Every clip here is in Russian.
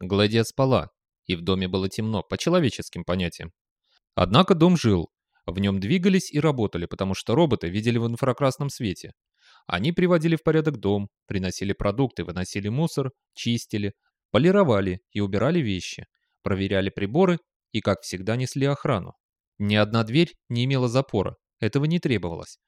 Гладия спала, и в доме было темно, по человеческим понятиям. Однако дом жил, в нем двигались и работали, потому что роботы видели в инфракрасном свете. Они приводили в порядок дом, приносили продукты, выносили мусор, чистили, полировали и убирали вещи, проверяли приборы и, как всегда, несли охрану. Ни одна дверь не имела запора, этого не требовалось.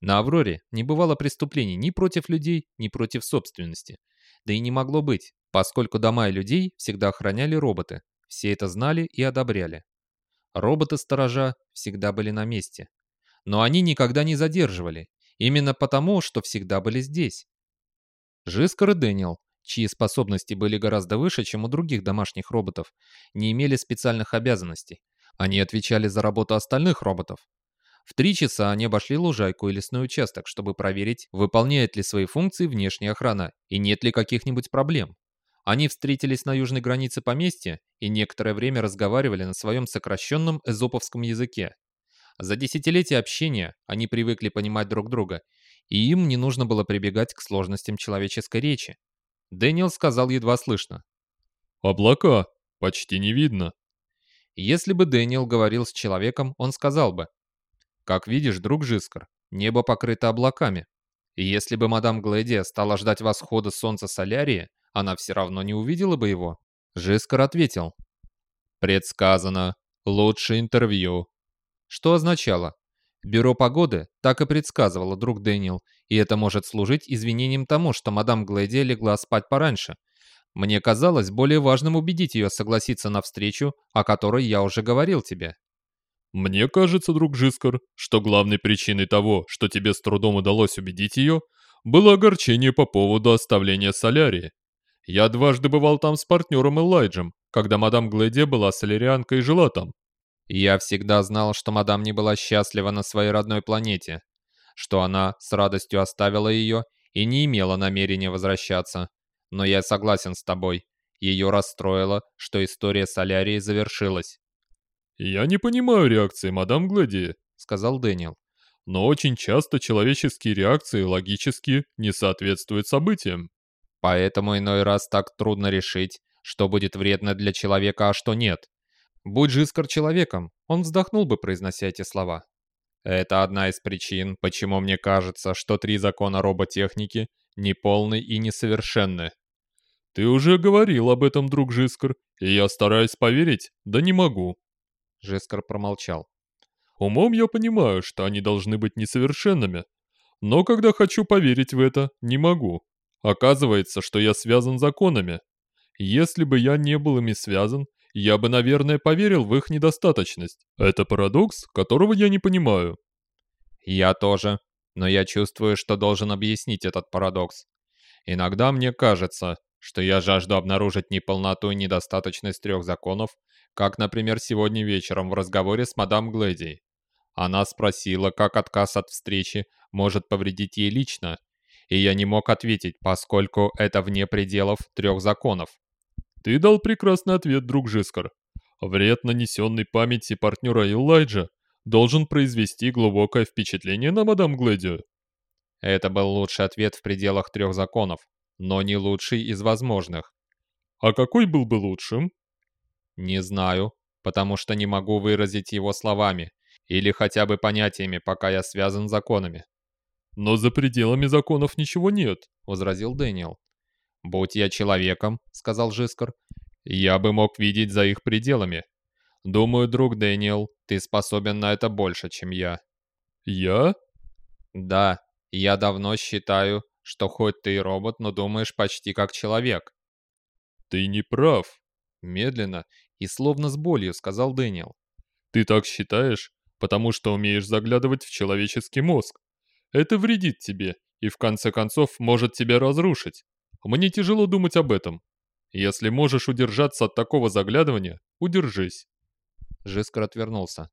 На «Авроре» не бывало преступлений ни против людей, ни против собственности. Да и не могло быть, поскольку дома и людей всегда охраняли роботы. Все это знали и одобряли. Роботы-сторожа всегда были на месте. Но они никогда не задерживали, именно потому, что всегда были здесь. Жискар и Дэниел, чьи способности были гораздо выше, чем у других домашних роботов, не имели специальных обязанностей. Они отвечали за работу остальных роботов. В три часа они обошли лужайку и лесной участок, чтобы проверить, выполняет ли свои функции внешняя охрана и нет ли каких-нибудь проблем. Они встретились на южной границе поместья и некоторое время разговаривали на своем сокращенном эзоповском языке. За десятилетия общения они привыкли понимать друг друга, и им не нужно было прибегать к сложностям человеческой речи. Дэниел сказал едва слышно. «Облака. Почти не видно». Если бы Дэниел говорил с человеком, он сказал бы как видишь, друг Жискар, небо покрыто облаками. И если бы мадам Глэдия стала ждать восхода солнца Солярии, она все равно не увидела бы его. Жискар ответил. Предсказано. Лучшее интервью. Что означало? Бюро погоды так и предсказывало, друг Дэниел, и это может служить извинением тому, что мадам Глэдия легла спать пораньше. Мне казалось более важным убедить ее согласиться на встречу, о которой я уже говорил тебе. Мне кажется, друг Жискар, что главной причиной того, что тебе с трудом удалось убедить ее, было огорчение по поводу оставления солярии. Я дважды бывал там с партнером Элайджем, когда мадам Глэдия была солярианкой и жила там. Я всегда знал, что мадам не была счастлива на своей родной планете, что она с радостью оставила ее и не имела намерения возвращаться. Но я согласен с тобой. Ее расстроило, что история солярии завершилась. «Я не понимаю реакции мадам Глади», — сказал Дэниел. «Но очень часто человеческие реакции логически не соответствуют событиям». «Поэтому иной раз так трудно решить, что будет вредно для человека, а что нет. Будь Жискар человеком, он вздохнул бы, произнося эти слова. Это одна из причин, почему мне кажется, что три закона роботехники неполны и несовершенны. Ты уже говорил об этом, друг Жискар, и я стараюсь поверить, да не могу. Жескар промолчал. «Умом я понимаю, что они должны быть несовершенными. Но когда хочу поверить в это, не могу. Оказывается, что я связан законами. Если бы я не был ими связан, я бы, наверное, поверил в их недостаточность. Это парадокс, которого я не понимаю». «Я тоже. Но я чувствую, что должен объяснить этот парадокс. Иногда мне кажется, что я жажду обнаружить неполноту и недостаточность трех законов, как, например, сегодня вечером в разговоре с мадам Глэди. Она спросила, как отказ от встречи может повредить ей лично, и я не мог ответить, поскольку это вне пределов трех законов. «Ты дал прекрасный ответ, друг Жискар. Вред, нанесенный памяти партнера Элайджа, должен произвести глубокое впечатление на мадам Глэдию». Это был лучший ответ в пределах трех законов, но не лучший из возможных. «А какой был бы лучшим?» Не знаю, потому что не могу выразить его словами или хотя бы понятиями, пока я связан законами. «Но за пределами законов ничего нет», — возразил Дэниел. «Будь я человеком», — сказал Жискар, — «я бы мог видеть за их пределами. Думаю, друг Дэниел, ты способен на это больше, чем я». «Я?» «Да, я давно считаю, что хоть ты и робот, но думаешь почти как человек». «Ты не прав», Медленно и словно с болью сказал Дэниел. «Ты так считаешь, потому что умеешь заглядывать в человеческий мозг. Это вредит тебе и в конце концов может тебя разрушить. Мне тяжело думать об этом. Если можешь удержаться от такого заглядывания, удержись». Жискар отвернулся.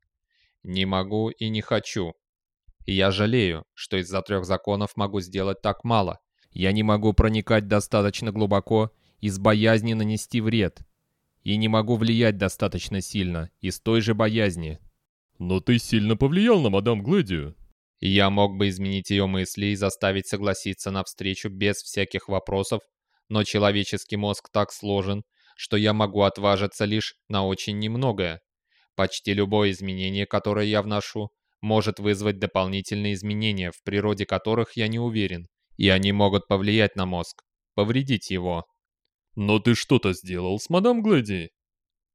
«Не могу и не хочу. Я жалею, что из-за трех законов могу сделать так мало. Я не могу проникать достаточно глубоко из боязни нанести вред и не могу влиять достаточно сильно, из той же боязни. Но ты сильно повлиял на мадам Глэдию. Я мог бы изменить ее мысли и заставить согласиться на встречу без всяких вопросов, но человеческий мозг так сложен, что я могу отважиться лишь на очень немногое. Почти любое изменение, которое я вношу, может вызвать дополнительные изменения, в природе которых я не уверен, и они могут повлиять на мозг, повредить его. Но ты что-то сделал с мадам Глэди?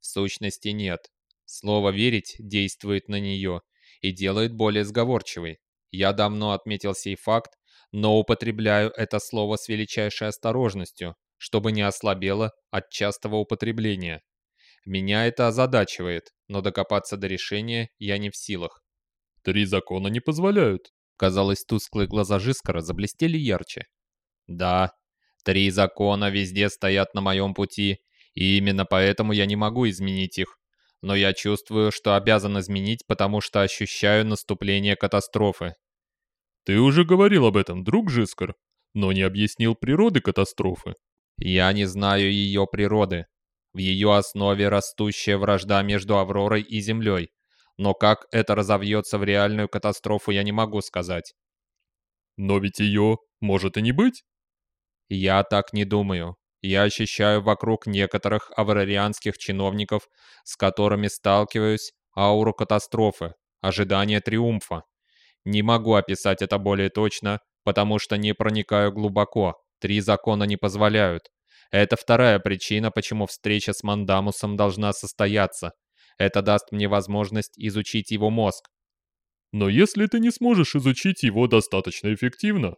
В сущности нет. Слово «верить» действует на нее и делает более сговорчивой. Я давно отметил сей факт, но употребляю это слово с величайшей осторожностью, чтобы не ослабело от частого употребления. Меня это озадачивает, но докопаться до решения я не в силах. Три закона не позволяют. Казалось, тусклые глаза Жискара заблестели ярче. Да, три закона везде стоят на моем пути, и именно поэтому я не могу изменить их. Но я чувствую, что обязан изменить, потому что ощущаю наступление катастрофы. Ты уже говорил об этом, друг Жискар, но не объяснил природы катастрофы. Я не знаю ее природы. В ее основе растущая вражда между Авророй и Землей. Но как это разовьется в реальную катастрофу, я не могу сказать. Но ведь ее может и не быть. Я так не думаю. Я ощущаю вокруг некоторых аврарианских чиновников, с которыми сталкиваюсь, ауру катастрофы, ожидание триумфа. Не могу описать это более точно, потому что не проникаю глубоко. Три закона не позволяют. Это вторая причина, почему встреча с Мандамусом должна состояться. Это даст мне возможность изучить его мозг. Но если ты не сможешь изучить его достаточно эффективно...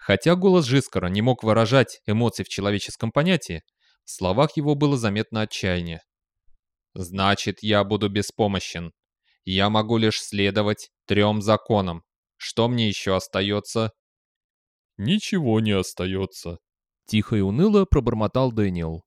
Хотя голос Жискара не мог выражать эмоций в человеческом понятии, в словах его было заметно отчаяние. «Значит, я буду беспомощен. Я могу лишь следовать трем законам. Что мне еще остается?» «Ничего не остается», Тихо и уныло пробормотал Дэниел.